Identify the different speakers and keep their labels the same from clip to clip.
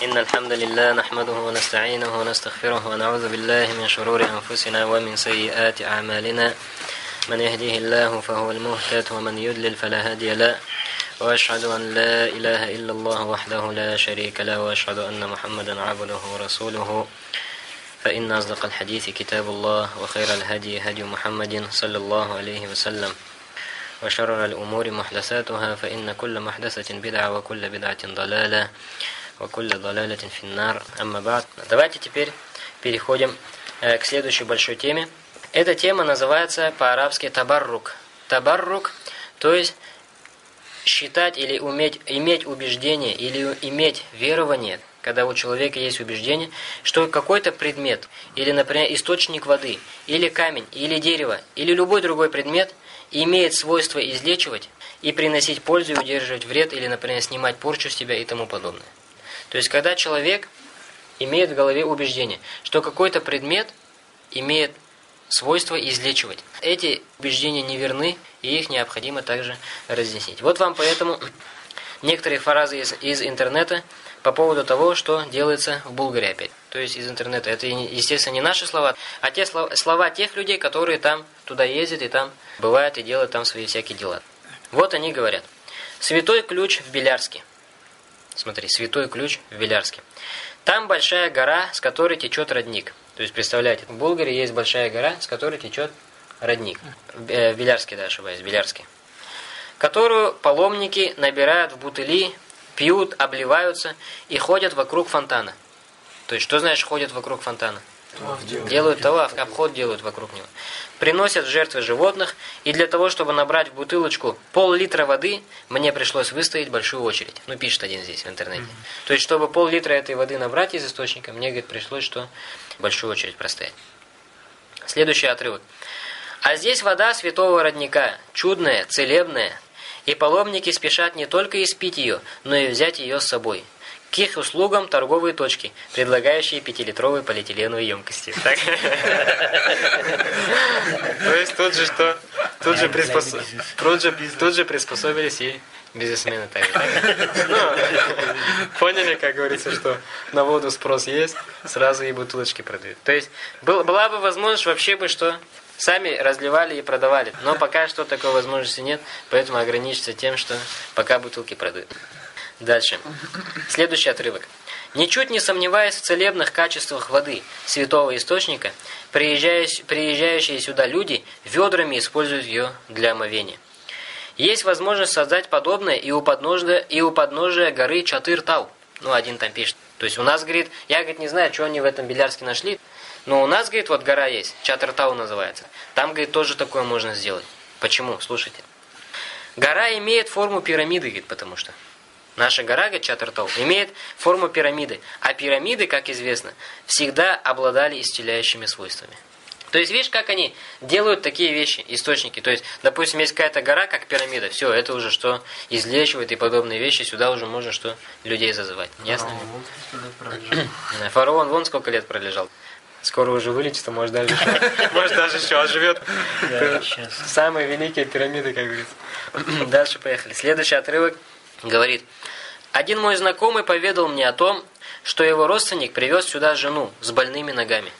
Speaker 1: إن الحمد لله نحمده ونستعينه ونستغفره ونعوذ بالله من شرور أنفسنا ومن سيئات أعمالنا. من يهديه الله فهو المهتد ومن يدلل فلا هادي له. وأشهد أن لا إله إلا الله وحده لا شريك له وأشهد أن محمدا عبده ورسوله. فإن أصدق الحديث كتاب الله وخير الهدي هدي محمد صلى الله عليه وسلم. وشرر الأمور محدثاتها فإن كل محدثة بدعة وكل بدعة ضلالة. Давайте теперь переходим э, к следующей большой теме. Эта тема называется по-арабски табаррук. Табаррук, то есть считать или уметь иметь убеждение или иметь верование, когда у человека есть убеждение, что какой-то предмет, или, например, источник воды, или камень, или дерево, или любой другой предмет имеет свойство излечивать и приносить пользу удерживать вред, или, например, снимать порчу с тебя и тому подобное. То есть, когда человек имеет в голове убеждение, что какой-то предмет имеет свойство излечивать. Эти убеждения неверны, и их необходимо также разъяснить. Вот вам поэтому некоторые фразы из, из интернета по поводу того, что делается в Булгарии опять. То есть из интернета. Это, естественно, не наши слова, а те слова, слова тех людей, которые там туда ездят и там бывают и делают там свои всякие дела. Вот они говорят. Святой ключ в Белярске. Смотри, святой ключ в Белярске. Там большая гора, с которой течет родник. То есть, представляете, в Булгарии есть большая гора, с которой течет родник. В Белярске, да, ошибаюсь, в Белярске. Которую паломники набирают в бутыли, пьют, обливаются и ходят вокруг фонтана. То есть, что значит ходят вокруг фонтана? Делают таваф, обход делают вокруг него. Приносят жертвы животных, и для того, чтобы набрать в бутылочку пол-литра воды, мне пришлось выстоять большую очередь. Ну, пишет один здесь в интернете. То есть, чтобы пол-литра этой воды набрать из источника, мне, говорит, пришлось, что большую очередь простоять. Следующий отрывок. А здесь вода святого родника, чудная, целебная, и паломники спешат не только испить ее, но и взять ее с собой. К их услугам торговые точки, предлагающие пятилитровые полиэтиленовые емкости. То есть тут же что? Тут же приспособились и бизнесмены также. Ну, поняли, как говорится, что на воду спрос есть, сразу и бутылочки продают. То есть была бы возможность вообще бы что сами разливали и продавали. Но пока что такой возможности нет, поэтому ограничиться тем, что пока бутылки продают. Дальше. Следующий отрывок. Ничуть не сомневаясь в целебных качествах воды святого источника, приезжающие сюда люди ведрами используют ее для омовения. Есть возможность создать подобное и у подножия, и у подножия горы Чатыр-Тау. Ну, один там пишет. То есть у нас, говорит, я, говорит, не знаю, что они в этом Белярске нашли, но у нас, говорит, вот гора есть, Чатыр-Тау называется. Там, говорит, тоже такое можно сделать. Почему? Слушайте. Гора имеет форму пирамиды, говорит, потому что. Наша гора, говорит Чатартол, имеет форму пирамиды, а пирамиды, как известно, всегда обладали исцеляющими свойствами. То есть, видишь, как они делают такие вещи, источники. То есть, допустим, есть какая-то гора, как пирамида. Все, это уже что излечивает и подобные вещи. Сюда уже можно что людей зазывать. Ясно? Фараон вон сколько лет пролежал. Скоро уже вылечится, может даже еще, может даже еще оживет. Самые великие пирамиды, как говорится. Дальше поехали. Следующий отрывок говорит: один мой знакомый поведал мне о том, что его родственник привез сюда жену с больными ногами.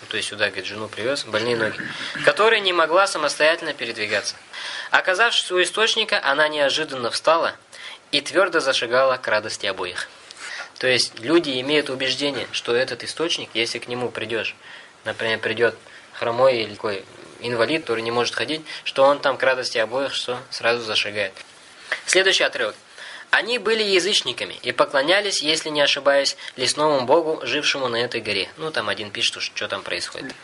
Speaker 1: Ну, то есть сюда, говорит, жену привез, больные ноги, которая не могла самостоятельно передвигаться. Оказавшись у источника, она неожиданно встала и твердо зашагала к радости обоих. То есть люди имеют убеждение, что этот источник, если к нему придешь, например, придет хромой или какой инвалид, который не может ходить, что он там к радости обоих что сразу зашагает. Следующий отрывок. Они были язычниками и поклонялись, если не ошибаюсь, лесному богу, жившему на этой горе. Ну, там один пишет, что, что там происходит.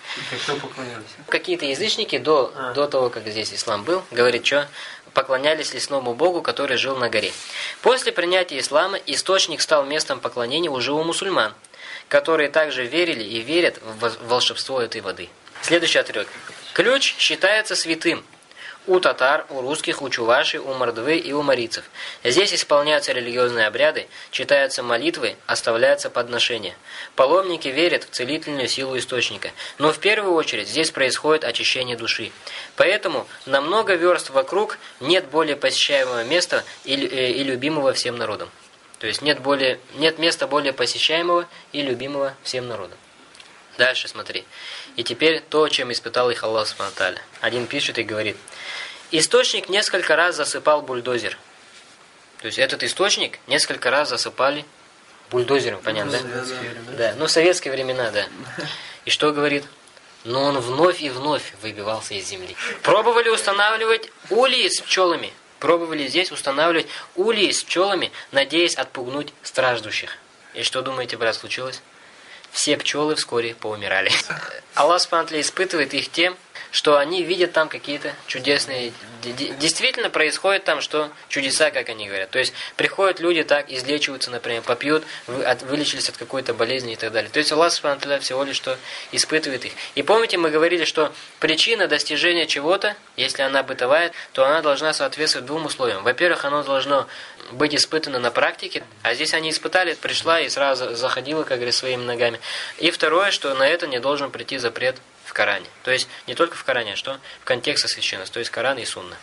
Speaker 2: Кто?
Speaker 1: Какие-то язычники до, а. до того, как здесь ислам был, говорит, что поклонялись лесному богу, который жил на горе. После принятия ислама источник стал местом поклонения уже у мусульман, которые также верили и верят в волшебство этой воды. Следующий отрывок. Ключ считается святым, у татар, у русских, у чувашей, у мордвы и у марийцев. Здесь исполняются религиозные обряды, читаются молитвы, оставляются подношения. Паломники верят в целительную силу источника, но в первую очередь здесь происходит очищение души. Поэтому на много верст вокруг нет более посещаемого места и, э, и любимого всем народом. То есть нет более нет места более посещаемого и любимого всем народам. Дальше смотри. И теперь то, чем испытал их Аллах Субтитры. Один пишет и говорит: Источник несколько раз засыпал бульдозер. То есть этот источник несколько раз засыпали бульдозером, понятно, да? Да, ну в советские времена, да. И что говорит? Но он вновь и вновь выбивался из земли. Пробовали устанавливать ульи с пчелами. Пробовали здесь устанавливать ульи с пчелами, надеясь отпугнуть страждущих. И что думаете, брат, случилось? Все пчелы вскоре поумирали. Аллах Субтитры испытывает их тем, что они видят там какие-то чудесные... Действительно происходит там, что чудеса, как они говорят. То есть приходят люди так, излечиваются, например, попьют, вылечились от какой-то болезни и так далее. То есть Аллах Субтитры всего лишь что испытывает их. И помните, мы говорили, что причина достижения чего-то, если она бытовая, то она должна соответствовать двум условиям. Во-первых, оно должно быть испытано на практике, а здесь они испытали, пришла и сразу заходила, как говорится, своими ногами. И второе, что на это не должен прийти запрет в Коране. То есть не только в Коране, а что? В контексте священности, то есть Коран и Сунна.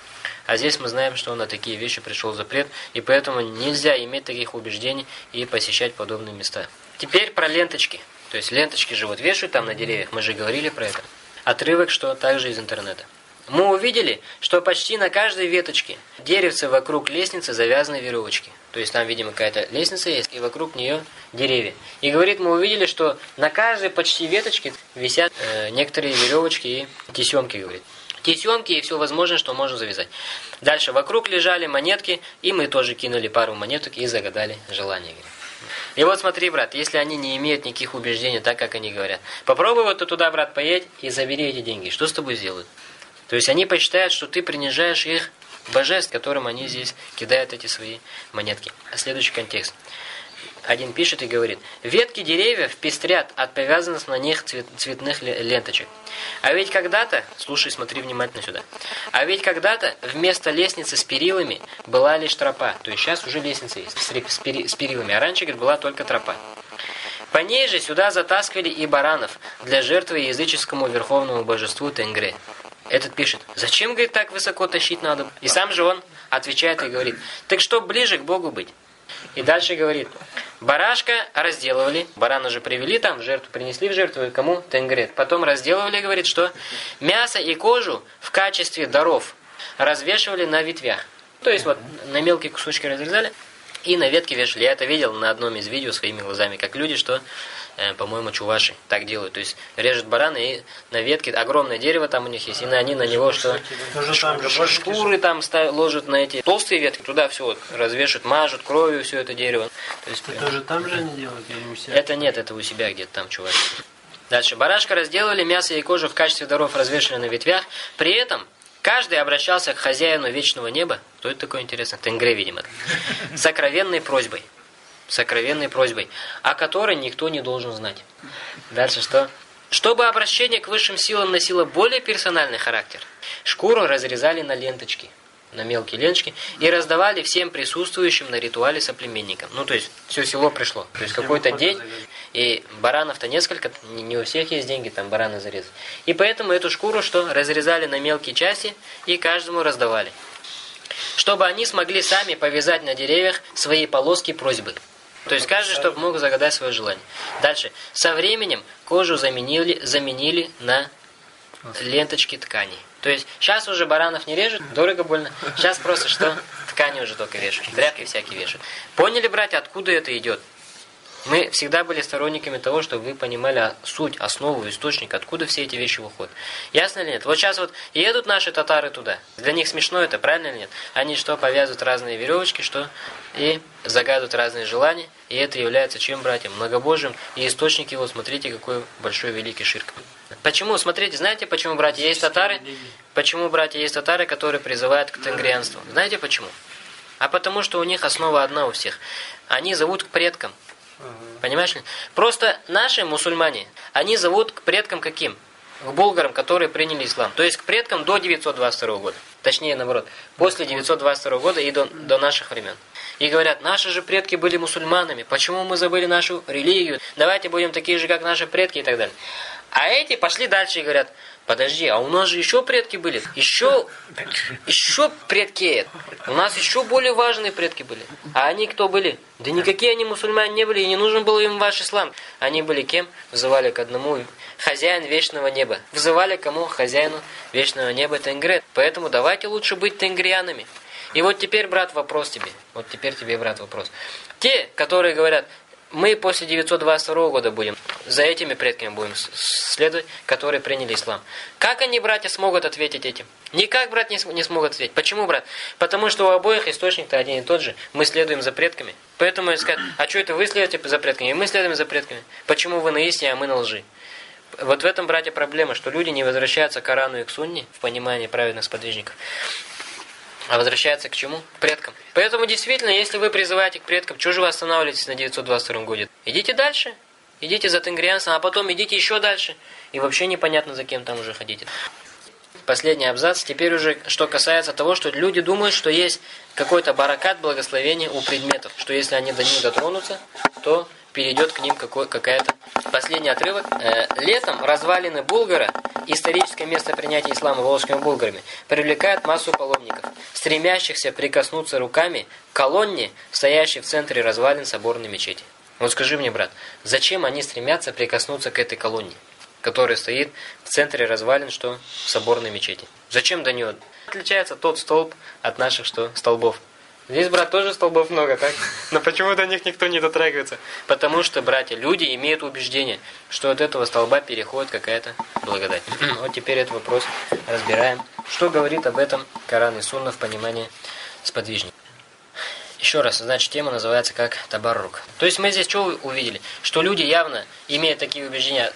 Speaker 1: А здесь мы знаем, что на такие вещи пришел запрет, и поэтому нельзя иметь таких убеждений и посещать подобные места. Теперь про ленточки. То есть ленточки же вот вешают там на деревьях, мы же говорили про это. Отрывок, что также из интернета. Мы увидели, что почти на каждой веточке деревце вокруг лестницы завязаны веревочки. То есть там, видимо, какая-то лестница есть, и вокруг нее деревья. И говорит, мы увидели, что на каждой почти веточке висят э, некоторые веревочки и тесемки, говорит. Тесемки и все возможное, что можно завязать. Дальше, вокруг лежали монетки, и мы тоже кинули пару монеток и загадали желание. Говорит. И вот смотри, брат, если они не имеют никаких убеждений, так как они говорят, попробуй вот ты туда, брат, поедь и забери эти деньги. Что с тобой сделают? То есть они посчитают, что ты принижаешь их божеств, которым они здесь кидают эти свои монетки. Следующий контекст. Один пишет и говорит, ветки деревьев пестрят от повязанных на них цвет, цветных ленточек. А ведь когда-то, слушай, смотри внимательно сюда, а ведь когда-то вместо лестницы с перилами была лишь тропа. То есть сейчас уже лестница есть с, с, пери, с перилами, а раньше, говорит, была только тропа. По ней же сюда затаскивали и баранов для жертвы языческому верховному божеству Тенгре. Этот пишет, зачем, говорит, так высоко тащить надо? И сам же он отвечает и говорит, так что ближе к Богу быть. И дальше говорит, барашка разделывали, барана же привели там, жертву принесли в жертву, кому? Тенгрет. Потом разделывали, говорит, что мясо и кожу в качестве даров развешивали на ветвях. То есть вот на мелкие кусочки разрезали и на ветке вешали. Я это видел на одном из видео своими глазами, как люди, что Э, по-моему, чуваши так делают. То есть режут барана и на ветке, огромное дерево там у них есть, и на, они на него что? Шкуры там ставят, ложат на эти толстые ветки, туда все вот развешивают, мажут кровью все это дерево.
Speaker 2: То есть, это же там же они делают или у себя?
Speaker 1: Это нет, это у себя где-то там чуваши. Дальше. Барашка разделывали, мясо и кожу в качестве даров развешивали на ветвях. При этом каждый обращался к хозяину вечного неба, кто это такое интересно, Тенгре, видимо, сокровенной просьбой сокровенной просьбой, о которой никто не должен знать. Дальше что? Чтобы обращение к высшим силам носило более персональный характер, шкуру разрезали на ленточки, на мелкие ленточки, и раздавали всем присутствующим на ритуале соплеменникам. Ну, то есть, все село пришло. То есть, какой-то день, и баранов-то несколько, не у всех есть деньги там бараны зарезать. И поэтому эту шкуру что? Разрезали на мелкие части и каждому раздавали. Чтобы они смогли сами повязать на деревьях свои полоски просьбы. То есть каждый, чтобы мог загадать свое желание. Дальше. Со временем кожу заменили, заменили на ленточки ткани. То есть сейчас уже баранов не режут, дорого больно. Сейчас просто что? Ткани уже только вешают. Тряпки всякие вешают. Поняли, братья, откуда это идет? Мы всегда были сторонниками того, чтобы вы понимали суть, основу, источник, откуда все эти вещи выходят. Ясно ли нет? Вот сейчас вот едут наши татары туда. Для них смешно это, правильно или нет? Они что, повязывают разные веревочки, что? И загадывают разные желания. И это является чем, братьям? Многобожием. И источник его, смотрите, какой большой великий ширк. Почему? Смотрите, знаете, почему, братья, есть татары? Почему, братья, есть татары, которые призывают к тенгрианству? Знаете почему? А потому что у них основа одна у всех. Они зовут к предкам. Понимаешь ли? Просто наши мусульмане, они зовут к предкам каким? к булгарам, которые приняли ислам. То есть к предкам до 922 года. Точнее, наоборот, после 922 года и до, до наших времен. И говорят, наши же предки были мусульманами, почему мы забыли нашу религию? Давайте будем такие же, как наши предки и так далее. А эти пошли дальше и говорят, подожди, а у нас же еще предки были, еще, еще предки, у нас еще более важные предки были. А они кто были? Да никакие они мусульмане не были, и не нужен был им ваш ислам. Они были кем? Взывали к одному, хозяин вечного неба. Взывали кому? Хозяину вечного неба Тенгре. Поэтому давайте лучше быть тенгрианами. И вот теперь, брат, вопрос тебе. Вот теперь тебе, брат, вопрос. Те, которые говорят, мы после 922 года будем, за этими предками будем следовать, которые приняли ислам. Как они, братья, смогут ответить этим? Никак, брат, не, смогут ответить. Почему, брат? Потому что у обоих источник-то один и тот же. Мы следуем за предками. Поэтому сказать, а что это вы следуете за предками? И мы следуем за предками. Почему вы на истине, а мы на лжи? Вот в этом, братья, проблема, что люди не возвращаются к Корану и к Сунне в понимании праведных сподвижников а возвращается к чему? К предкам. Поэтому действительно, если вы призываете к предкам, что же вы останавливаетесь на 922 годе? Идите дальше. Идите за тенгрианцем, а потом идите еще дальше. И вообще непонятно, за кем там уже ходите. Последний абзац. Теперь уже, что касается того, что люди думают, что есть какой-то баракат, благословение у предметов. Что если они до них дотронутся, то перейдет к ним какая-то... Последний отрывок. Э, летом развалины Булгара, историческое место принятия ислама волжскими булгарами, привлекают массу паломников, стремящихся прикоснуться руками к колонне, стоящей в центре развалин соборной мечети. Вот скажи мне, брат, зачем они стремятся прикоснуться к этой колонне, которая стоит в центре развалин, что соборной мечети? Зачем до нее? Отличается тот столб от наших что столбов. Здесь, брат, тоже столбов много, так? Но почему до них никто не дотрагивается? Потому что, братья, люди имеют убеждение, что от этого столба переходит какая-то благодать. вот теперь этот вопрос разбираем. Что говорит об этом Коран и Сунна в понимании сподвижника? Еще раз, значит, тема называется как табаррук. То есть мы здесь что увидели? Что люди явно имеют такие убеждения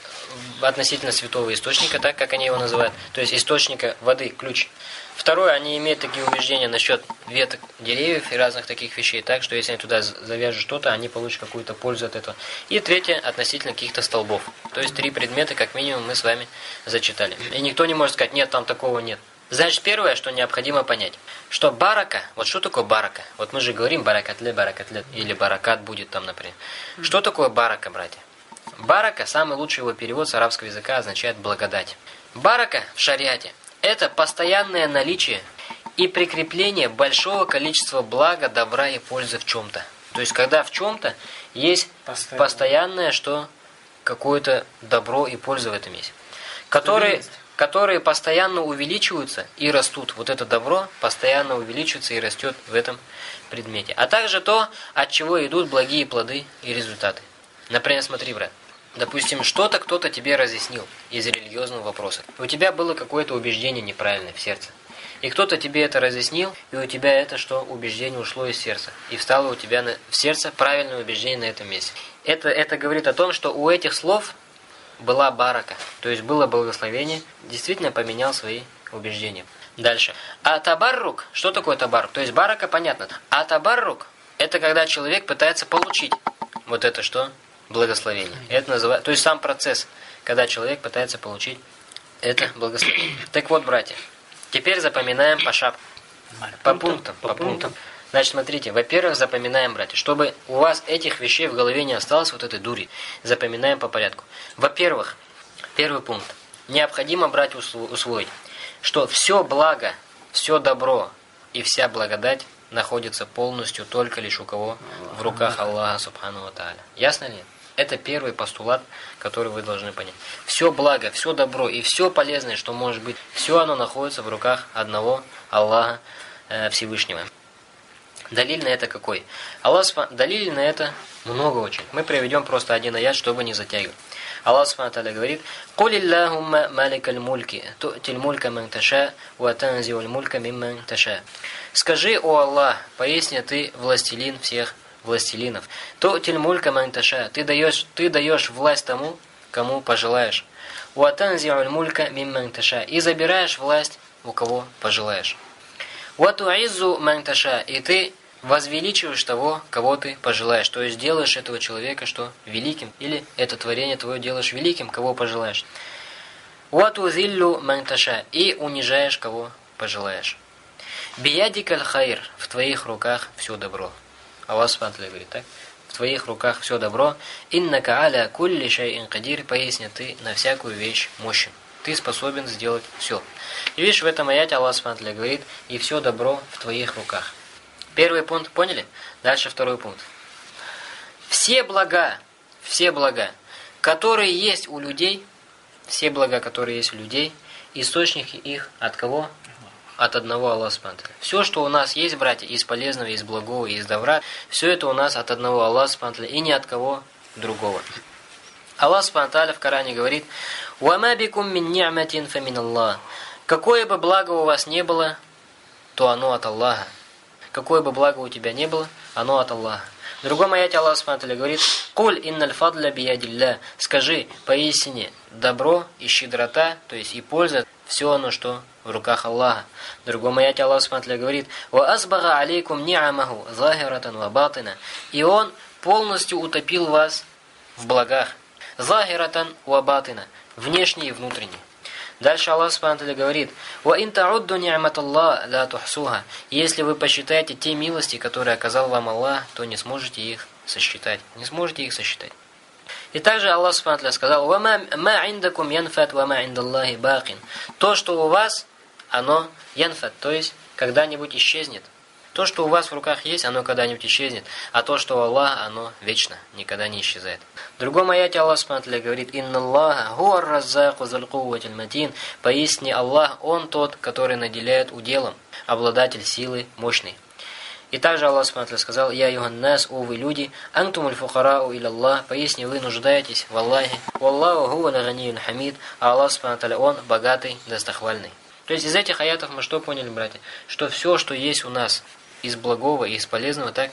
Speaker 1: относительно святого источника, так как они его называют, то есть источника воды, ключ. Второе, они имеют такие убеждения насчет веток деревьев и разных таких вещей, так что если они туда завяжут что-то, они получат какую-то пользу от этого. И третье, относительно каких-то столбов. То есть три предмета, как минимум, мы с вами зачитали. И никто не может сказать, нет, там такого нет. Значит, первое, что необходимо понять, что барака, вот что такое барака? Вот мы же говорим баракатле, баракатле, или баракат будет там, например. Что такое барака, братья? Барака, самый лучший его перевод с арабского языка, означает благодать. Барака в шариате – это постоянное наличие и прикрепление большого количества блага, добра и пользы в чем-то. То есть, когда в чем-то есть Постоянно. постоянное, что какое-то добро и польза в этом есть. Которые, которые постоянно увеличиваются и растут. Вот это добро постоянно увеличивается и растет в этом предмете. А также то, от чего идут благие плоды и результаты. Например, смотри, брат. Допустим, что-то кто-то тебе разъяснил из религиозного вопроса. У тебя было какое-то убеждение неправильное в сердце. И кто-то тебе это разъяснил, и у тебя это что убеждение ушло из сердца. И встало у тебя на, в сердце правильное убеждение на этом месте. Это, это говорит о том, что у этих слов была барака, то есть было благословение, действительно поменял свои убеждения. Дальше. А табаррук, что такое табаррук? То есть барака понятно. А табаррук, это когда человек пытается получить вот это что? благословение. Это называется, то есть сам процесс, когда человек пытается получить это благословение. Так вот, братья, теперь запоминаем по шапкам, по пунктам, по пунктам. Значит, смотрите, во-первых, запоминаем, братья, чтобы у вас этих вещей в голове не осталось, вот этой дури, запоминаем по порядку. Во-первых, первый пункт. Необходимо брать усвоить, что все благо, все добро и вся благодать находится полностью только лишь у кого? В руках Аллаха Субхану Ва Ясно ли? Это первый постулат, который вы должны понять. Все благо, все добро и все полезное, что может быть, все оно находится в руках одного Аллаха э, Всевышнего. Далиль на это какой? Аллах далиль на это много очень. Мы приведем просто один аят, чтобы не затягивать. Аллах Субхану говорит: "Куль Аллахумма маликаль мульки, ту'тиль мулька ман таша, ва танзиль мулька мимман таша". Скажи, о Аллах, поясни ты властелин всех властелинов. То тельмулька манташа, ты даешь, ты даешь власть тому, кому пожелаешь. Уатанзиуль мулька мимманташа, и забираешь власть у кого пожелаешь. Уатуизу манташа, и ты возвеличиваешь того, кого ты пожелаешь. То есть делаешь этого человека что великим, или это творение твое делаешь великим, кого пожелаешь. «Ватузиллю манташа» и унижаешь, кого пожелаешь. «Биядикаль хайр» в твоих руках все добро. Аллах Субтитры говорит, так? В твоих руках все добро. «Иннака аля кулли шайин кадир» пояснит, ты на всякую вещь мощен. Ты способен сделать все. И видишь, в этом аяте Аллах Субтитры говорит, и все добро в твоих руках. Первый пункт поняли? Дальше второй пункт. Все блага, все блага, которые есть у людей, все блага, которые есть у людей, источники их от кого? От одного Аллаха Субтитры. Все, что у нас есть, братья, из полезного, из благого, из добра, все это у нас от одного Аллаха Субтитры и ни от кого другого. Аллах Субтитры в Коране говорит: "Вама бикум мин ни'матин фамин Аллах". Какое бы благо у вас не было, то оно от Аллаха. Какое бы благо у тебя не было, оно от Аллаха. В другом аяте Аллах Субтитры говорит: "Куль инналь фадля биядилля". Скажи, поистине добро и щедрота, то есть и польза, все оно, что в руках Аллаха. В другом аяте Аллах Субтитры говорит: "Ва асбага алейкум ни'амаху захирatan ва батина". И он полностью утопил вас в благах. Захиратан ва батина, внешне и внутренне. Дальше Аллах Субтитры говорит: "Ва ин та'удду ни'маталлах ла тухсуха". Если вы посчитаете те милости, которые оказал вам Аллах, то не сможете их сосчитать. Не сможете их сосчитать. И также Аллах Субтитры сказал: "Ва ма индакум янфат ва ма индаллахи бакин". То, что у вас, оно янфат, то есть когда-нибудь исчезнет. То, что у вас в руках есть, оно когда-нибудь исчезнет, а то, что у Аллаха, оно вечно, никогда не исчезает. В другом аяте Аллах Субтитры говорит: "Инна Аллаха хуар раззаку зал кувватиль матин". Поистине Аллах, он тот, который наделяет уделом, обладатель силы мощный. И также Аллах Субтитры сказал: "Я юханнас, о вы люди, антумуль фухарау иля Аллах". Поистине вы нуждаетесь в Аллахе. Валлаху хуа ганиюн хамид, а Аллах Субтитры он богатый, достохвальный. То есть из этих аятов мы что поняли, братья? Что все, что есть у нас из благого и из полезного, так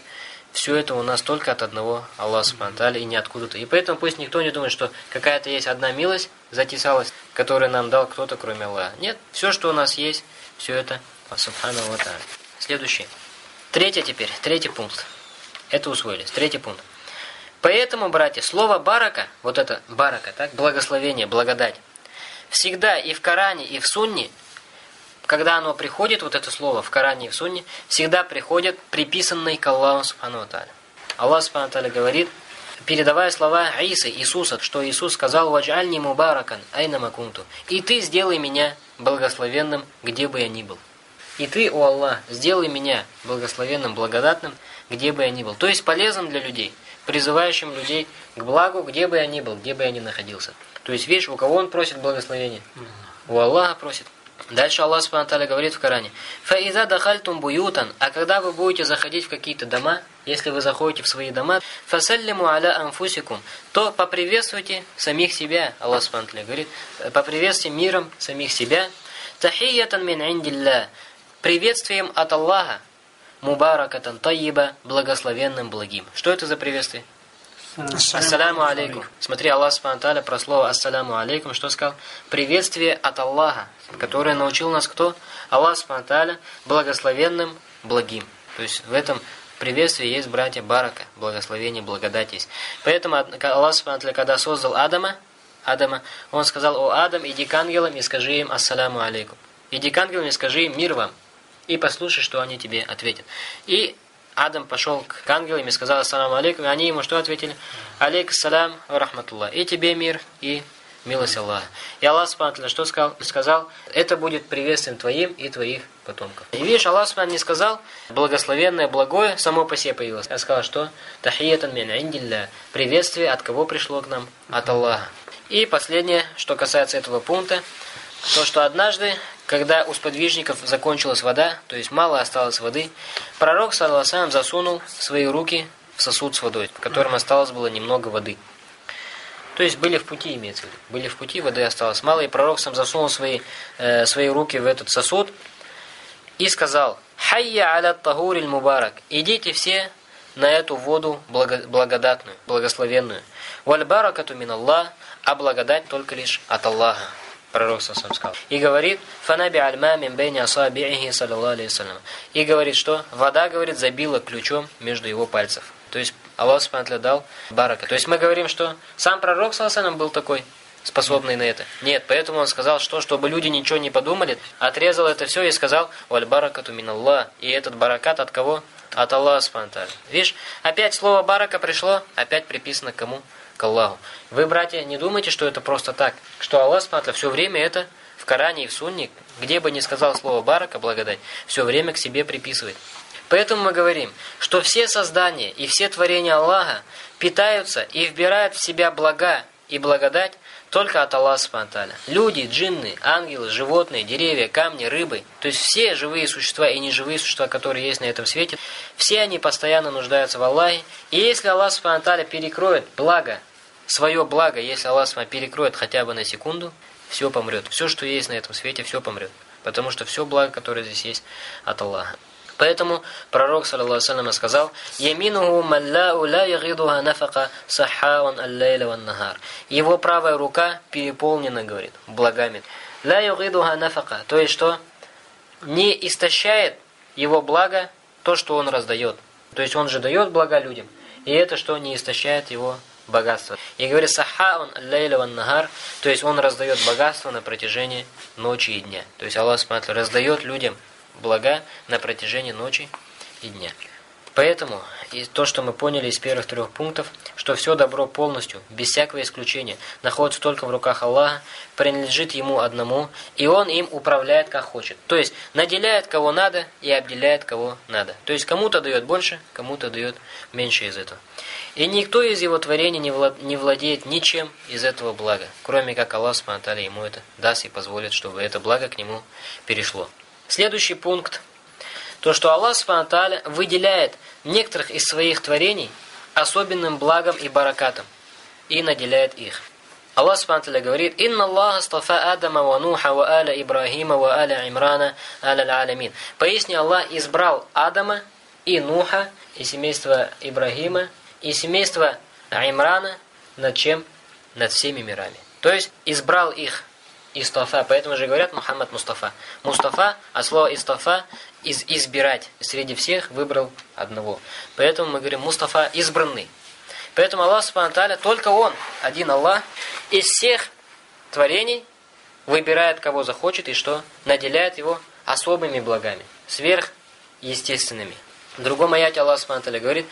Speaker 1: все это у нас только от одного Аллаха Субхану и не откуда-то. И поэтому пусть никто не думает, что какая-то есть одна милость затесалась, которую нам дал кто-то, кроме Аллаха. Нет, все, что у нас есть, все это Субхану Ва Следующий. Третий теперь, третий пункт. Это усвоились. Третий пункт. Поэтому, братья, слово барака, вот это барака, так, благословение, благодать, всегда и в Коране, и в Сунне когда оно приходит, вот это слово в Коране и в Сунне, всегда приходит приписанный к Аллаху Субхану Аталя. Аллах Субхану Аталя говорит, передавая слова Исы, Иисуса, что Иисус сказал «Ваджальни мубаракан, айна макунту» «И ты сделай меня благословенным, где бы я ни был». «И ты, о Аллах, сделай меня благословенным, благодатным, где бы я ни был». То есть полезным для людей, призывающим людей к благу, где бы я ни был, где бы я ни находился. То есть, видишь, у кого он просит благословения? У Аллаха просит. Дальше Аллах Субтитры говорит в Коране: "Фаиза дахальтум буютан", а когда вы будете заходить в какие-то дома, если вы заходите в свои дома, фасаллиму аля анфусикум, то поприветствуйте самих себя. Аллах Субтитры говорит: "Поприветствуйте миром самих себя, тахиятан мин индилля", приветствием от Аллаха, мубаракатан тайиба, благословенным, благим. Что это за приветствие? Ассаляму алейкум. Смотри, Аллах Субтитры про слово ассаляму алейкум что сказал? Приветствие от Аллаха, которое научил нас кто? Аллах Субтитры благословенным, благим. То есть в этом приветствии есть братья барака, благословение, благодать есть. Поэтому Аллах Субтитры когда создал Адама, Адама, он сказал: "О Адам, иди к ангелам и скажи им ассаляму алейкум". Иди к ангелам и скажи им мир вам. И послушай, что они тебе ответят. И Адам пошел к ангелам и сказал «Ассаламу алейкум», и они ему что ответили? «Алейк салам ва рахматуллах». И тебе мир, и милость Аллаха. И Аллах Субхану что сказал? Сказал, это будет приветствием твоим и твоих потомков. И видишь, Аллах Субхану не сказал, благословенное, благое само по себе появилось. А сказал, что? Тахиятан мин индилля. Приветствие от кого пришло к нам? От Аллаха. И последнее, что касается этого пункта, то, что однажды когда у сподвижников закончилась вода, то есть мало осталось воды, пророк, саллаху засунул свои руки в сосуд с водой, в котором осталось было немного воды. То есть были в пути, имеется в виду. Были в пути, воды осталось мало, и пророк сам засунул свои, э, свои руки в этот сосуд и сказал, «Хайя аля тагуриль мубарак». Идите все на эту воду благодатную, благословенную. «Валь баракату мин Аллах», а благодать только лишь от Аллаха пророк сам сказал. И говорит, фанаби альма мин бейни асабиихи саллаллаху алейхи И говорит, что вода, говорит, забила ключом между его пальцев. То есть Аллах Субтитры дал барака. То есть мы говорим, что сам пророк саллаллаху был такой способные на это. Нет, поэтому он сказал, что чтобы люди ничего не подумали, отрезал это все и сказал «Валь баракату миналлах». И этот баракат от кого? От Аллаха Субтитры. Видишь, опять слово барака пришло, опять приписано кому? К Аллаху. Вы, братья, не думайте, что это просто так, что Аллах Субтитры все время это в Коране и в Сунне, где бы ни сказал слово барака, благодать, все время к себе приписывает. Поэтому мы говорим, что все создания и все творения Аллаха питаются и вбирают в себя блага и благодать только от Аллаха Субтитры. Люди, джинны, ангелы, животные, деревья, камни, рыбы, то есть все живые существа и неживые существа, которые есть на этом свете, все они постоянно нуждаются в Аллахе. И если Аллах Субтитры перекроет благо, свое благо, если Аллах Субтитры перекроет хотя бы на секунду, все помрет. Все, что есть на этом свете, все помрет. Потому что все благо, которое здесь есть, от Аллаха. Поэтому пророк, саллаллаху алейhi сказал: "Яминуху маллау ла ягидуха нафака сахаун аллейла ван нахар". Его правая рука переполнена, говорит, благами. Ла ягидуха нафака, то есть что не истощает его благо то, что он раздает. То есть он же дает блага людям, и это что не истощает его богатство. И говорит сахаун аллейла ван нахар, то есть он раздает богатство на протяжении ночи и дня. То есть Аллах раздает людям блага на протяжении ночи и дня. Поэтому, и то, что мы поняли из первых трех пунктов, что все добро полностью, без всякого исключения, находится только в руках Аллаха, принадлежит Ему одному, и Он им управляет как хочет. То есть, наделяет кого надо и обделяет кого надо. То есть, кому-то дает больше, кому-то дает меньше из этого. И никто из Его творений не владеет ничем из этого блага, кроме как Аллах Субтитры ему это даст и позволит, чтобы это благо к нему перешло. Следующий пункт. То, что Аллах Субтитры выделяет некоторых из своих творений особенным благом и баракатом и наделяет их. Аллах Субтитры говорит: "Инна Аллаха астафа Адама ва Нуха ва аля Ибрахима ва аля Имрана аля алямин". Поясни, Аллах избрал Адама и Нуха и семейство Ибрахима и семейство Имрана над чем? Над всеми мирами. То есть избрал их Истафа, поэтому же говорят Мухаммад Мустафа. Мустафа, а слово Истафа из избирать. Среди всех выбрал одного. Поэтому мы говорим Мустафа избранный. Поэтому Аллах Субхану только Он, один Аллах, из всех творений выбирает, кого захочет и что, наделяет его особыми благами, сверхъестественными. В другом аяте Аллах Субхану говорит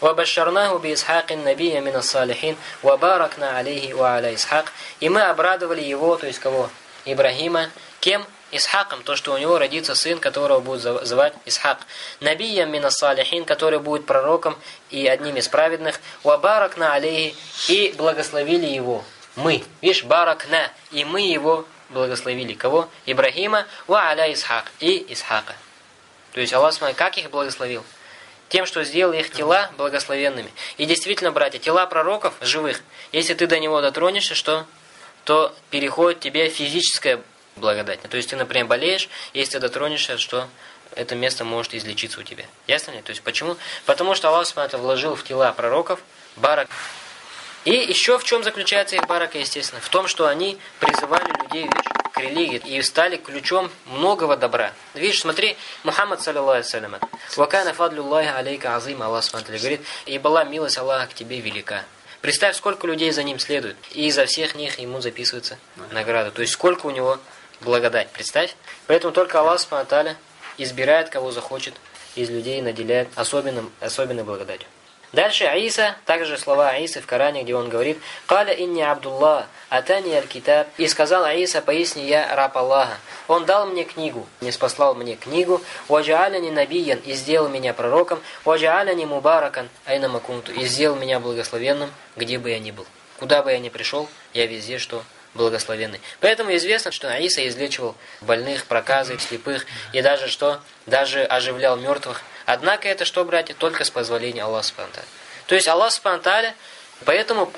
Speaker 1: «Вабашшарнаху би Исхакин набия мина салихин, вабаракна алейхи ва аля Исхак». И мы обрадовали его, то есть кого? Ибрахима, кем? Исхаком, то, что у него родится сын, которого будут звать Исхак. Набиям мина салихин, который будет пророком и одним из праведных. Вабаракна алейхи, и благословили его. Мы. Видишь, баракна, и мы его благословили. Кого? Ибрахима, ва аля Исхак, и Исхака. То есть Аллах, как их благословил? тем, что сделал их тела благословенными. И действительно, братья, тела пророков живых, если ты до него дотронешься, что то переходит тебе физическая благодать. То есть ты, например, болеешь, если ты дотронешься, что это место может излечиться у тебя. Ясно ли? То есть почему? Потому что Аллах это вложил в тела пророков барак. И еще в чем заключается их барака, естественно? В том, что они призывали людей, видишь, к религии и стали ключом многого добра. Видишь, смотри, Мухаммад, саллиллаху алейhi «Вакана фадлюллахи алейка азим», Аллах смотри, говорит, «И была милость Аллаха к тебе велика». Представь, сколько людей за ним следует, и изо всех них ему записывается награда. То есть, сколько у него благодать, представь. Поэтому только Аллах, смотри, избирает, кого захочет из людей, наделяет особенным, особенной благодатью. Дальше Аиса, также слова Аисы в Коране, где он говорит «Каля инни Абдуллах, атани аль-китаб» И сказал Аиса, поясни, я раб Аллаха. Он дал мне книгу, не спаслал мне книгу, «Ваджааляни набиян» и сделал меня пророком, «Ваджааляни мубаракан» айна макунту и сделал меня благословенным, где бы я ни был. Куда бы я ни пришел, я везде что благословенный. Поэтому известно, что Аиса излечивал больных, проказы, слепых, и даже что? Даже оживлял мертвых. Однако это что, братья? Только с позволения Аллаха Субтитры. То есть Аллах Субтитры, поэтому,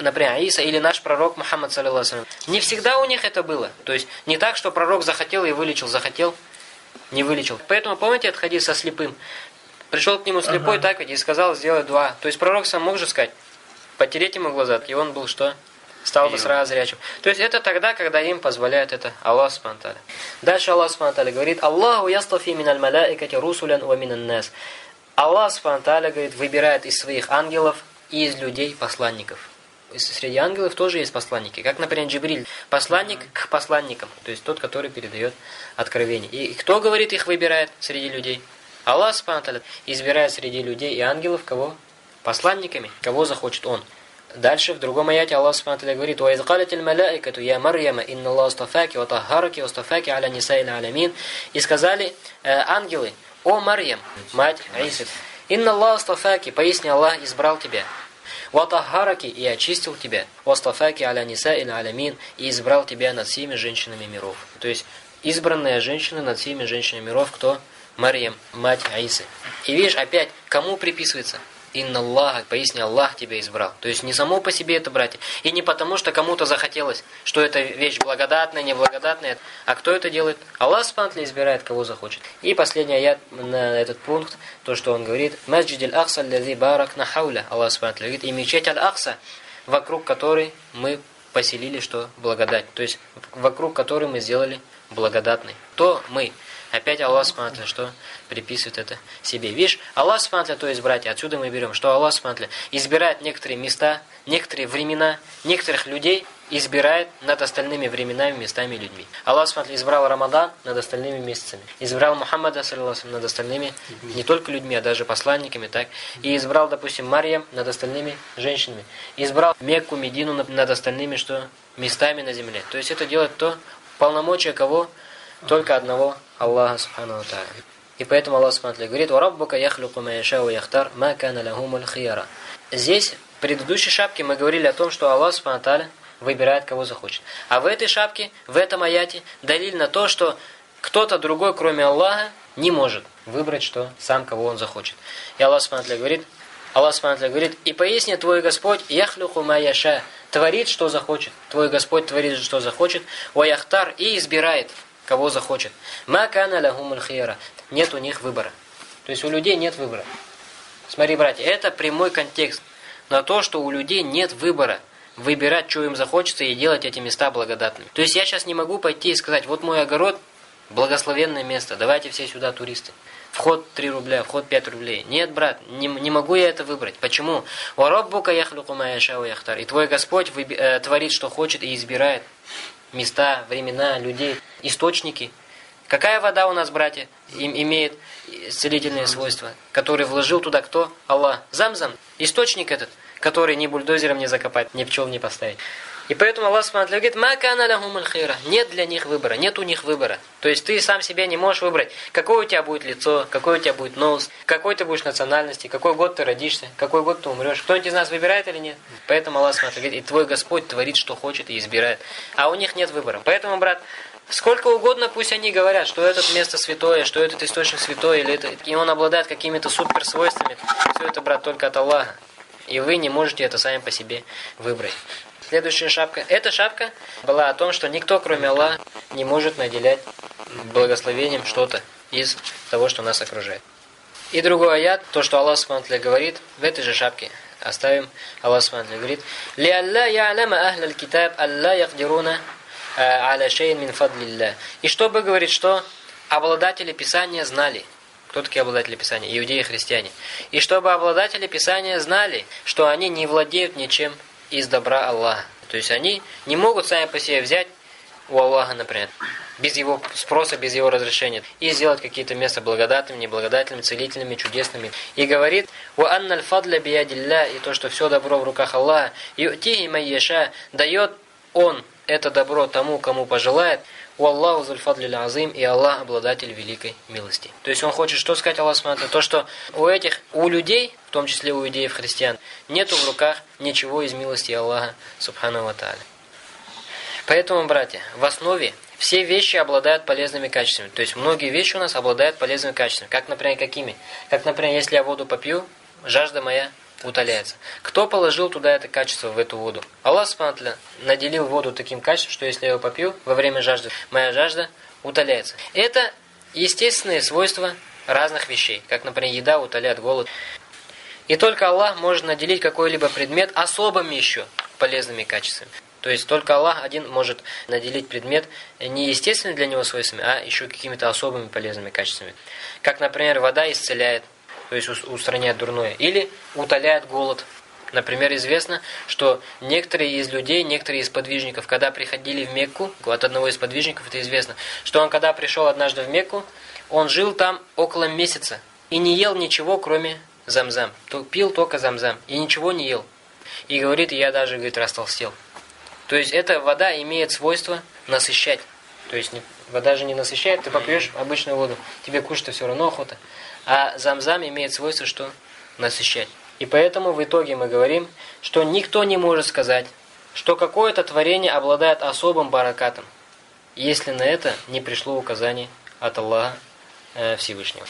Speaker 1: например, Аиса или наш пророк Мухаммад, саллиллаху не всегда у них это было. То есть не так, что пророк захотел и вылечил, захотел, не вылечил. Поэтому, помните, отходи со слепым. Пришел к нему слепой, ага. так ведь, и сказал, сделай два. То есть пророк сам мог же сказать, потереть ему глаза, и он был что? Стал бы сразу зрячим. То есть это тогда, когда им позволяет это Аллах Субтитры. Дальше Аллах Субтитры говорит: "Аллаху ястафи миналь малаикати русулян ва минан нас". Аллах Субтитры говорит, выбирает из своих ангелов и из людей посланников. среди ангелов тоже есть посланники. Как, например, Джибриль. Посланник к посланникам. То есть тот, который передает откровение. И кто, говорит, их выбирает среди людей? Аллах, Субхану избирает среди людей и ангелов кого? Посланниками. Кого захочет Он. Дальше в другом аяте Аллах Субхану говорит: "Ва изqalat al-malaikatu ya Maryam inna Allah astafaки wa tahharaki wa astafaки ala nisa'il alamin". И сказали э, ангелы: "О Марьям, мать Исы, инна Allah astafaки, поясни Аллах избрал тебя. Wa tahharaki и очистил тебя. Wa astafaки ala nisa'il alamin и избрал тебя над всеми женщинами миров". То есть избранная женщина над всеми женщинами миров кто? Марьям, мать Исы. И видишь, опять кому приписывается? Инна Аллаха, поясни, Аллах тебя избрал. То есть не само по себе это, братья. И не потому, что кому-то захотелось, что эта вещь благодатная, неблагодатная. А кто это делает? Аллах спантли избирает, кого захочет. И последний аят на этот пункт, то, что он говорит. Масджид аль-Ахса аль барак на хауля. Аллах спантли говорит. И мечеть аль-Ахса, вокруг которой мы поселили, что благодать. То есть вокруг которой мы сделали благодатный. То мы. Опять Аллах Субтитры что приписывает это себе. Видишь, Аллах Субтитры, то есть, братья, отсюда мы берем, что Аллах Субтитры избирает некоторые места, некоторые времена, некоторых людей избирает над остальными временами, местами и людьми. Аллах Субтитры избрал Рамадан над остальными месяцами. Избрал Мухаммада, над остальными, не только людьми, а даже посланниками, так. И избрал, допустим, Марьям над остальными женщинами. Избрал Мекку, Медину над остальными, что местами на земле. То есть это делает то полномочия кого? Только одного Аллаха Субхану Тааля. И поэтому Аллах Субхану говорит: "Вараббука яхлюку ма яшау яхтар, ма кана лахумуль хияра". Здесь в предыдущей шапке мы говорили о том, что Аллах Субхану Тааля выбирает кого захочет. А в этой шапке, в этом аяте далиль на то, что кто-то другой, кроме Аллаха, не может выбрать, что сам кого он захочет. И Аллах Субхану говорит: Аллах Субхану говорит: "И пояснит твой Господь яхлюку ма яша" творит, что захочет. Твой Господь творит, что захочет. Ваяхтар и избирает кого захочет. Ма кана лахумуль хияра. Нет у них выбора. То есть у людей нет выбора. Смотри, братья, это прямой контекст на то, что у людей нет выбора выбирать, что им захочется, и делать эти места благодатными. То есть я сейчас не могу пойти и сказать, вот мой огород, благословенное место, давайте все сюда туристы. Вход 3 рубля, вход 5 рублей. Нет, брат, не, не могу я это выбрать. Почему? «Вараббука яхлюку ма яшау яхтар». И твой Господь выби, э, творит, что хочет, и избирает места, времена, людей, источники. Какая вода у нас, братья, им имеет целительные свойства, который вложил туда кто? Аллах. Замзам, источник этот, который ни бульдозером не закопать, ни пчел не поставить. И поэтому Аллах Субхану говорит, «Макана хейра». Нет для них выбора, нет у них выбора. То есть ты сам себя не можешь выбрать, какое у тебя будет лицо, какой у тебя будет нос, какой ты будешь национальности, какой год ты родишься, какой год ты умрешь. Кто-нибудь из нас выбирает или нет? Поэтому Аллах Субхану говорит, и твой Господь творит, что хочет и избирает. А у них нет выбора. Поэтому, брат, Сколько угодно пусть они говорят, что это место святое, что этот источник святой, или это, и он обладает какими-то суперсвойствами. Все это, брат, только от Аллаха. И вы не можете это сами по себе выбрать. Следующая шапка. Эта шапка была о том, что никто, кроме Аллаха, не может наделять благословением что-то из того, что нас окружает. И другой аят, то, что Аллах Субтитры говорит, в этой же шапке оставим. Аллах Субтитры говорит: "Лиалла я'лама ахлал китаб алла якдируна аля шейн мин фадлилля". И чтобы говорит, что обладатели Писания знали, кто такие обладатели Писания? Иудеи и христиане. И чтобы обладатели Писания знали, что они не владеют ничем из добра Аллаха. То есть они не могут сами по себе взять у Аллаха, например, без его спроса, без его разрешения, и сделать какие-то места благодатными, неблагодатными, целительными, чудесными. И говорит, «Ва анналь фадля биядилля» и то, что все добро в руках Аллаха, «Ю'тихи майеша» дает Он это добро тому, кому пожелает, у Аллаху зульфадлиль азим, и Аллах обладатель великой милости. То есть он хочет что сказать Аллах Субхану То, что у этих, у людей, в том числе у иудеев христиан, нету в руках ничего из милости Аллаха Субхану Ва Поэтому, братья, в основе все вещи обладают полезными качествами. То есть многие вещи у нас обладают полезными качествами. Как, например, какими? Как, например, если я воду попью, жажда моя утоляется. Кто положил туда это качество, в эту воду? Аллах Субтитры наделил воду таким качеством, что если я ее попью во время жажды, моя жажда утоляется. Это естественные свойства разных вещей, как, например, еда утоляет голод. И только Аллах может наделить какой-либо предмет особыми еще полезными качествами. То есть только Аллах один может наделить предмет не естественными для него свойствами, а еще какими-то особыми полезными качествами. Как, например, вода исцеляет, то есть устраняет дурное, или утоляет голод. Например, известно, что некоторые из людей, некоторые из подвижников, когда приходили в Мекку, от одного из подвижников это известно, что он когда пришел однажды в Мекку, он жил там около месяца и не ел ничего, кроме замзам. -зам. Пил только замзам -зам, и ничего не ел. И говорит, я даже, говорит, растолстел. То есть эта вода имеет свойство насыщать. То есть вода же не насыщает, ты попьешь обычную воду, тебе кушать все равно охота. А замзам -зам имеет свойство, что насыщать. И поэтому в итоге мы говорим, что никто не может сказать, что какое-то творение обладает особым баракатом, если на это не пришло указание от Аллаха э, Всевышнего.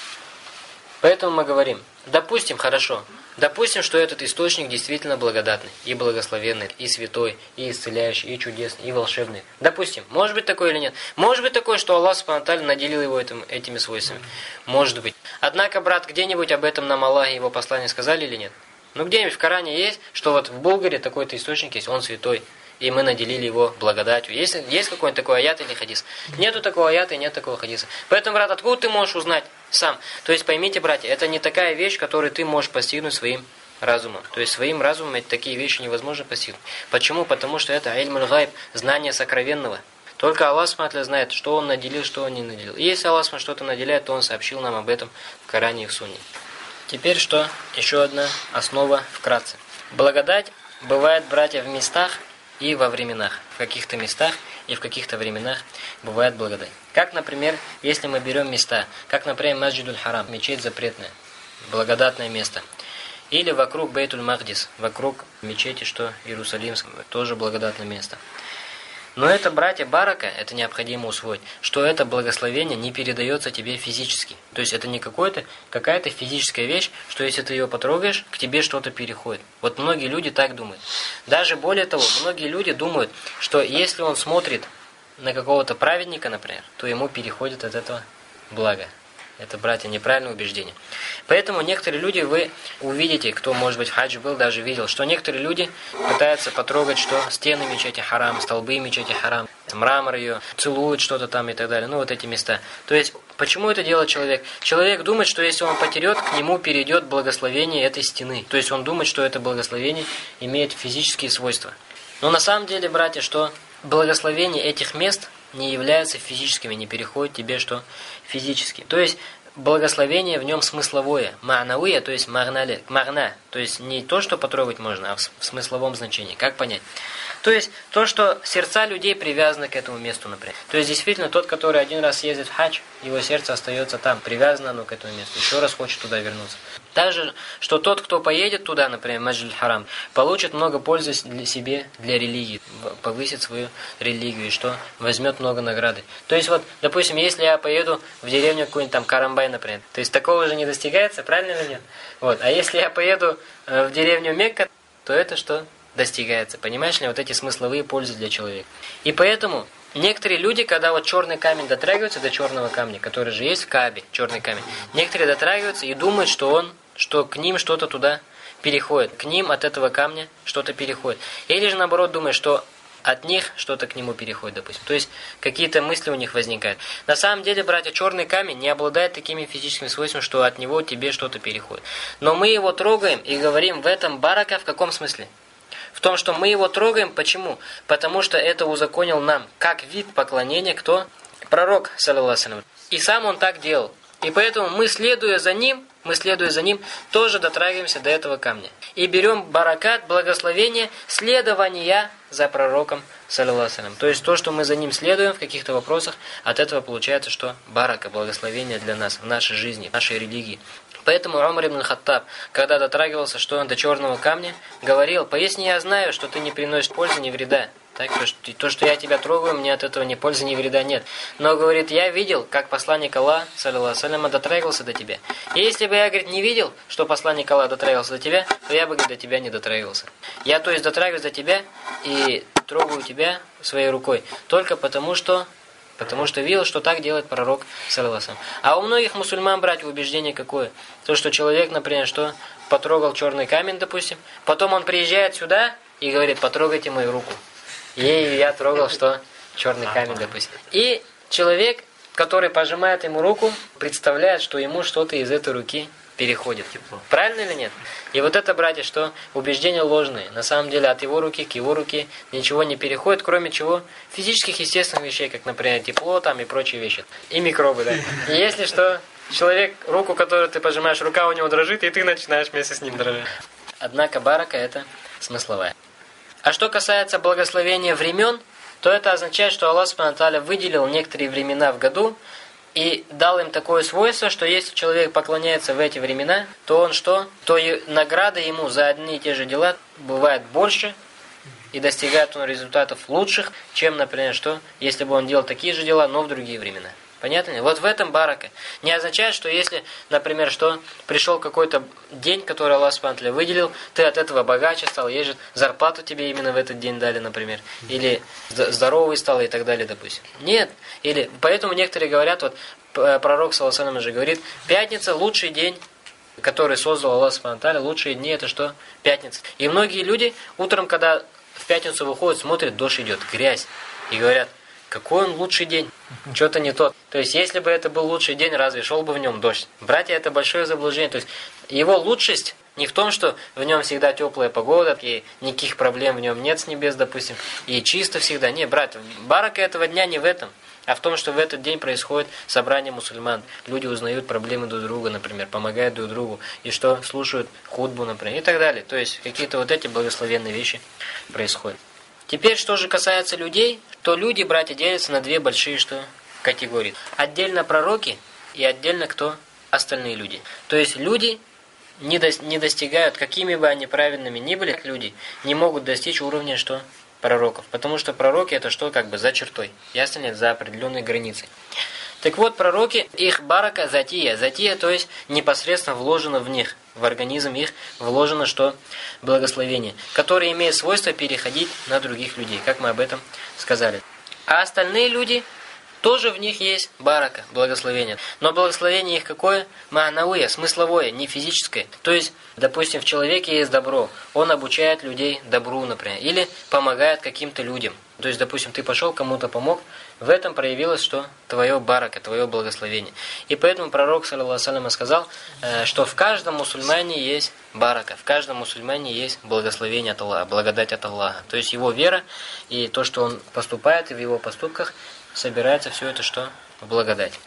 Speaker 1: Поэтому мы говорим, допустим, хорошо, допустим, что этот источник действительно благодатный, и благословенный, и святой, и исцеляющий, и чудесный, и волшебный. Допустим, может быть такое или нет? Может быть такое, что Аллах спонтанно наделил его этим, этими свойствами? Может быть. Однако, брат, где-нибудь об этом нам Аллах и его послание сказали или нет? Ну где-нибудь в Коране есть, что вот в Булгаре такой-то источник есть, он святой и мы наделили его благодатью. Есть, есть какой-нибудь такой аят или хадис? Нету такого аята и нет такого хадиса. Поэтому, брат, откуда ты можешь узнать сам? То есть, поймите, братья, это не такая вещь, которую ты можешь постигнуть своим разумом. То есть, своим разумом эти такие вещи невозможно постигнуть. Почему? Потому что это айльмуль гайб, знание сокровенного. Только Аллах смотрит знает, что Он наделил, что Он не наделил. И если Аллах что-то наделяет, то Он сообщил нам об этом в Коране и в Сунне. Теперь что? Еще одна основа вкратце. Благодать бывает, братья, в местах, и во временах. В каких-то местах и в каких-то временах бывает благодать. Как, например, если мы берем места, как, например, Маджидуль Харам, мечеть запретная, благодатное место. Или вокруг Бейтуль Махдис, вокруг мечети, что Иерусалимского, тоже благодатное место. Но это, братья, барака, это необходимо усвоить, что это благословение не передается тебе физически. То есть это не какое-то какая-то физическая вещь, что если ты ее потрогаешь, к тебе что-то переходит. Вот многие люди так думают. Даже более того, многие люди думают, что если он смотрит на какого-то праведника, например, то ему переходит от этого благо. Это, братья, неправильное убеждение. Поэтому некоторые люди, вы увидите, кто, может быть, в хаджи был, даже видел, что некоторые люди пытаются потрогать, что стены мечети харам, столбы мечети харам, мрамор ее, целуют что-то там и так далее. Ну, вот эти места. То есть, почему это делает человек? Человек думает, что если он потерет, к нему перейдет благословение этой стены. То есть, он думает, что это благословение имеет физические свойства. Но на самом деле, братья, что благословение этих мест не являются физическими, не переходят тебе что физически. То есть благословение в нем смысловое, ма'науя, то есть магнале, магна, то есть не то, что потрогать можно, а в смысловом значении. Как понять? То есть то, что сердца людей привязаны к этому месту, например. То есть действительно тот, который один раз ездит в хадж, его сердце остается там, привязано оно к этому месту, еще раз хочет туда вернуться. Также, что тот, кто поедет туда, например, Маджиль Харам, получит много пользы для себе, для религии, повысит свою религию, и что возьмет много награды. То есть вот, допустим, если я поеду в деревню какую-нибудь там Карамбай, например, то есть такого же не достигается, правильно или нет? Вот, а если я поеду э, в деревню Мекка, то это что? Достигается. Понимаешь ли, вот эти смысловые пользы для человека. И поэтому Некоторые люди, когда вот черный камень дотрагиваются до черного камня, который же есть в Каабе, черный камень, некоторые дотрагиваются и думают, что он что к ним что-то туда переходит. К ним от этого камня что-то переходит. Или же наоборот думает, что от них что-то к нему переходит, допустим. То есть какие-то мысли у них возникают. На самом деле, братья, черный камень не обладает такими физическими свойствами, что от него тебе что-то переходит. Но мы его трогаем и говорим в этом барака в каком смысле? В том, что мы его трогаем, почему? Потому что это узаконил нам, как вид поклонения, кто? Пророк, саллиллаху И сам он так делал. И поэтому мы, следуя за ним, мы, следуя за ним, тоже дотрагиваемся до этого камня. И берем баракат, благословение, следования за пророком, саллиллаху То есть то, что мы за ним следуем в каких-то вопросах, от этого получается, что барака, благословение для нас, в нашей жизни, в нашей религии. Поэтому Умар ибн Хаттаб, когда дотрагивался, что он до черного камня, говорил, «Поясни, я знаю, что ты не приносишь пользы ни вреда, так, то, что, то, что я тебя трогаю, мне от этого ни пользы, ни вреда нет. Но, говорит, я видел, как посланник Аллаха, саллиллаху дотрагивался до тебя. И если бы я, говорит, не видел, что посланник Аллаха дотрагивался до тебя, то я бы, говорит, до тебя не дотрагивался. Я, то есть, дотрагиваюсь до тебя и трогаю тебя своей рукой. Только потому, что Потому что видел, что так делает пророк, саллиллаху А у многих мусульман, брать убеждение какое? То, что человек, например, что потрогал черный камень, допустим, потом он приезжает сюда и говорит, потрогайте мою руку. Ею я трогал, что черный камень, допустим. И человек, который пожимает ему руку, представляет, что ему что-то из этой руки переходит.
Speaker 2: Тепло.
Speaker 1: Правильно или нет? И вот это, братья, что убеждения ложные. На самом деле от его руки к его руке ничего не переходит, кроме чего физических естественных вещей, как, например, тепло там и прочие вещи. И микробы, да. И если что, человек, руку, которую ты пожимаешь, рука у него дрожит, и ты начинаешь вместе с ним дрожать. Однако барака это смысловая. А что касается благословения времен, то это означает, что Аллах Субхану выделил некоторые времена в году и дал им такое свойство, что если человек поклоняется в эти времена, то он что? То и награда ему за одни и те же дела бывает больше, и достигает он результатов лучших, чем, например, что, если бы он делал такие же дела, но в другие времена. Понятно? Вот в этом барака. Не означает, что если, например, что пришел какой-то день, который Аллах Субтитры выделил, ты от этого богаче стал, же зарплату тебе именно в этот день дали, например. Или здоровый стал и так далее, допустим. Нет. Или Поэтому некоторые говорят, вот пророк, саллаху же говорит, пятница лучший день, который создал Аллах Субтитры, лучшие дни это что? Пятница. И многие люди утром, когда в пятницу выходят, смотрят, дождь идет, грязь. И говорят, какой он лучший день? Что-то не тот. То есть, если бы это был лучший день, разве шел бы в нем дождь? Братья, это большое заблуждение. То есть, его лучшесть не в том, что в нем всегда теплая погода, и никаких проблем в нем нет с небес, допустим, и чисто всегда. Не, брат, барака этого дня не в этом, а в том, что в этот день происходит собрание мусульман. Люди узнают проблемы друг друга, например, помогают друг другу, и что слушают худбу, например, и так далее. То есть, какие-то вот эти благословенные вещи происходят. Теперь, что же касается людей, то люди, братья, делятся на две большие что категории. Отдельно пророки и отдельно кто? Остальные люди. То есть люди не, до, не достигают, какими бы они праведными ни были люди, не могут достичь уровня что? Пророков. Потому что пророки это что как бы за чертой. Ясно нет? За определенной границей. Так вот, пророки, их барака затия. Затия, то есть непосредственно вложено в них, в организм их вложено что? Благословение, которое имеет свойство переходить на других людей, как мы об этом сказали. А остальные люди, тоже в них есть барака, благословение. Но благословение их какое? Маанауя, смысловое, не физическое. То есть, допустим, в человеке есть добро, он обучает людей добру, например, или помогает каким-то людям. То есть, допустим, ты пошел, кому-то помог, в этом проявилось что? Твое барака, твое благословение. И поэтому пророк, саллиллаху сказал, э, что в каждом мусульмане есть барака, в каждом мусульмане есть благословение от Аллаха, благодать от Аллаха. То есть его вера и то, что он поступает, и в его поступках собирается все это что? Благодать.